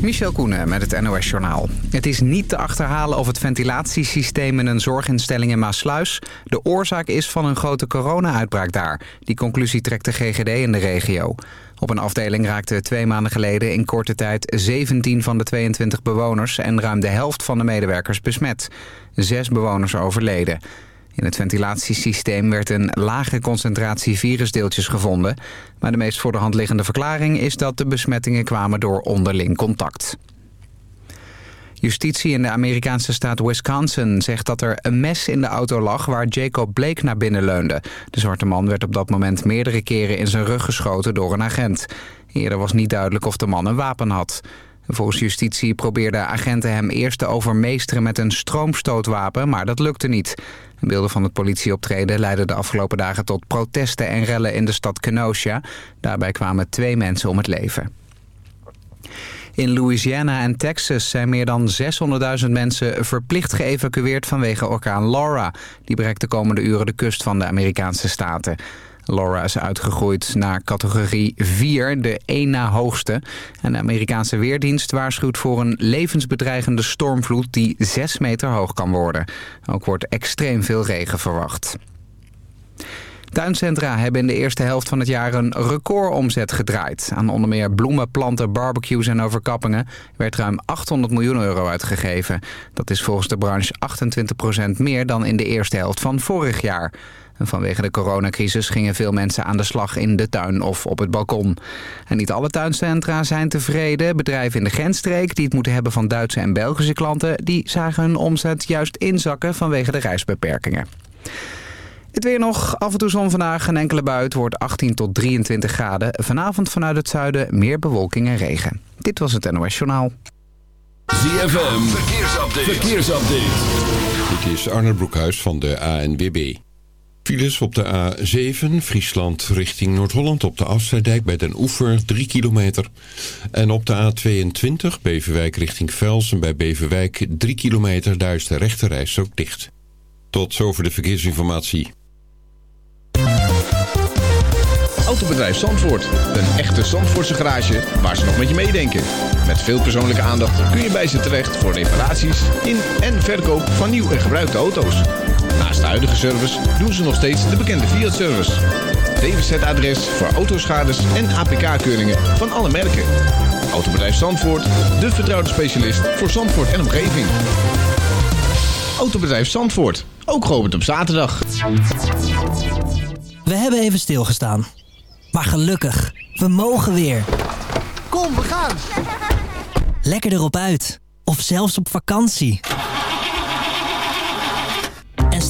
Michel Koenen met het NOS-journaal. Het is niet te achterhalen of het ventilatiesysteem in een zorginstelling in Maasluis... de oorzaak is van een grote corona-uitbraak daar. Die conclusie trekt de GGD in de regio. Op een afdeling raakten twee maanden geleden in korte tijd 17 van de 22 bewoners... en ruim de helft van de medewerkers besmet. Zes bewoners overleden. In het ventilatiesysteem werd een lage concentratie virusdeeltjes gevonden. Maar de meest voor de hand liggende verklaring is dat de besmettingen kwamen door onderling contact. Justitie in de Amerikaanse staat Wisconsin zegt dat er een mes in de auto lag waar Jacob Blake naar binnen leunde. De zwarte man werd op dat moment meerdere keren in zijn rug geschoten door een agent. Eerder was niet duidelijk of de man een wapen had. Volgens justitie probeerden agenten hem eerst te overmeesteren met een stroomstootwapen, maar dat lukte niet. Beelden van het politieoptreden leidden de afgelopen dagen tot protesten en rellen in de stad Kenosha. Daarbij kwamen twee mensen om het leven. In Louisiana en Texas zijn meer dan 600.000 mensen verplicht geëvacueerd vanwege orkaan Laura. Die bereikt de komende uren de kust van de Amerikaanse staten. Laura is uitgegroeid naar categorie 4, de één na hoogste. En de Amerikaanse Weerdienst waarschuwt voor een levensbedreigende stormvloed die 6 meter hoog kan worden. Ook wordt extreem veel regen verwacht. Tuincentra hebben in de eerste helft van het jaar een recordomzet gedraaid. Aan onder meer bloemen, planten, barbecues en overkappingen werd ruim 800 miljoen euro uitgegeven. Dat is volgens de branche 28% meer dan in de eerste helft van vorig jaar. Vanwege de coronacrisis gingen veel mensen aan de slag in de tuin of op het balkon. En niet alle tuincentra zijn tevreden. Bedrijven in de grensstreek die het moeten hebben van Duitse en Belgische klanten... die zagen hun omzet juist inzakken vanwege de reisbeperkingen. Het weer nog, af en toe zon vandaag, een enkele buit wordt 18 tot 23 graden. Vanavond vanuit het zuiden meer bewolking en regen. Dit was het NOS Journaal. ZFM, verkeersupdate. verkeersupdate. Dit is Arne Broekhuis van de ANWB. Files op de A7, Friesland richting Noord-Holland op de Afsluitdijk bij Den Oever 3 kilometer. En op de A22, Beverwijk richting Velsen bij Beverwijk 3 kilometer, daar is de rechterreis ook dicht. Tot zover de verkeersinformatie. Autobedrijf Zandvoort. Een echte Zandvoortse garage waar ze nog met je meedenken. Met veel persoonlijke aandacht kun je bij ze terecht voor reparaties in en verkoop van nieuw en gebruikte auto's. Naast de huidige service doen ze nog steeds de bekende Fiat-service. DWZ-adres voor autoschades en APK-keuringen van alle merken. Autobedrijf Zandvoort, de vertrouwde specialist voor Zandvoort en omgeving. Autobedrijf Zandvoort, ook geopend op zaterdag. We hebben even stilgestaan. Maar gelukkig, we mogen weer. Kom, we gaan! Lekker erop uit. Of zelfs op vakantie.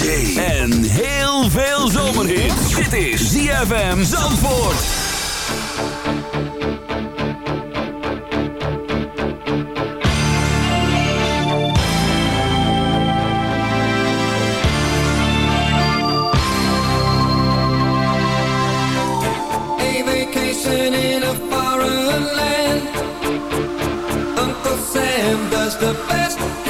en heel veel zomerhit. Dit is ZFM Zandvoort. A vacation in a foreign land. Uncle Sam does the best.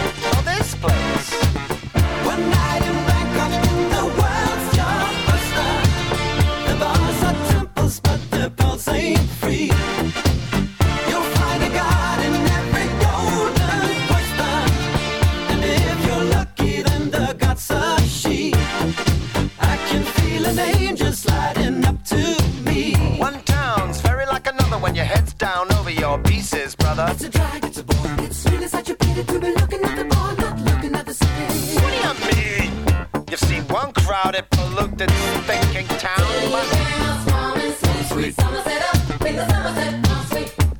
It's a drag, it's a bore. It's really such a pity to be looking at the bar, not looking at the city. What do you mean? You've seen one crowded, polluted, thinking town. Sweet.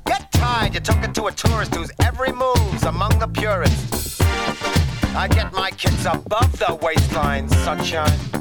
Get tired, you're talking to a tourist whose every move's among the purists. I get my kids above the waistline, sunshine.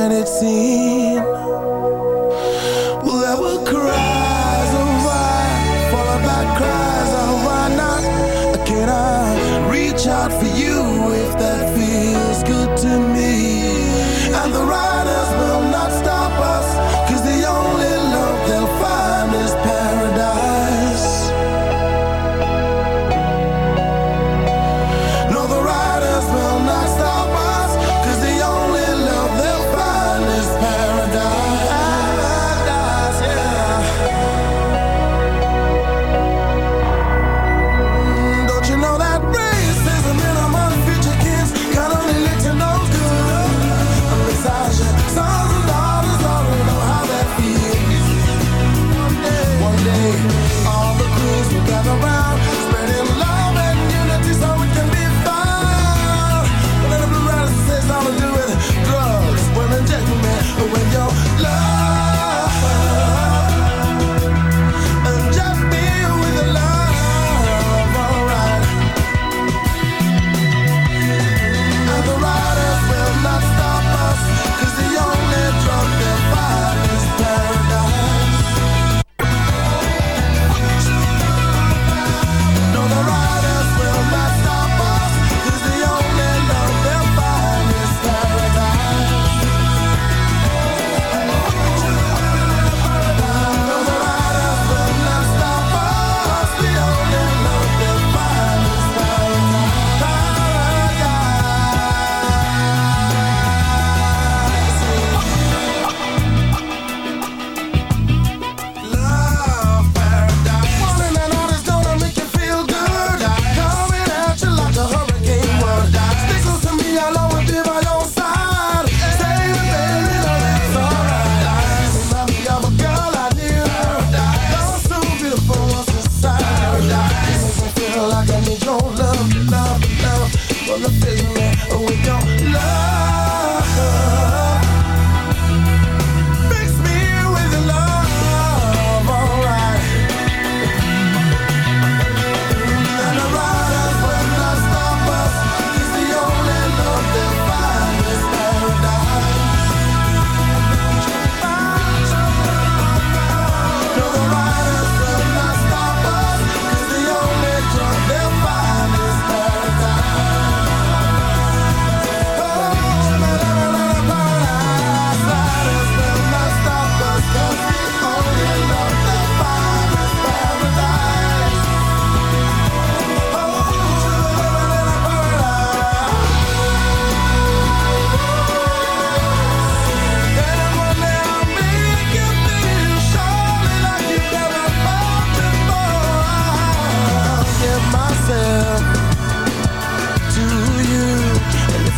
and it seems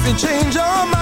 and change your mind.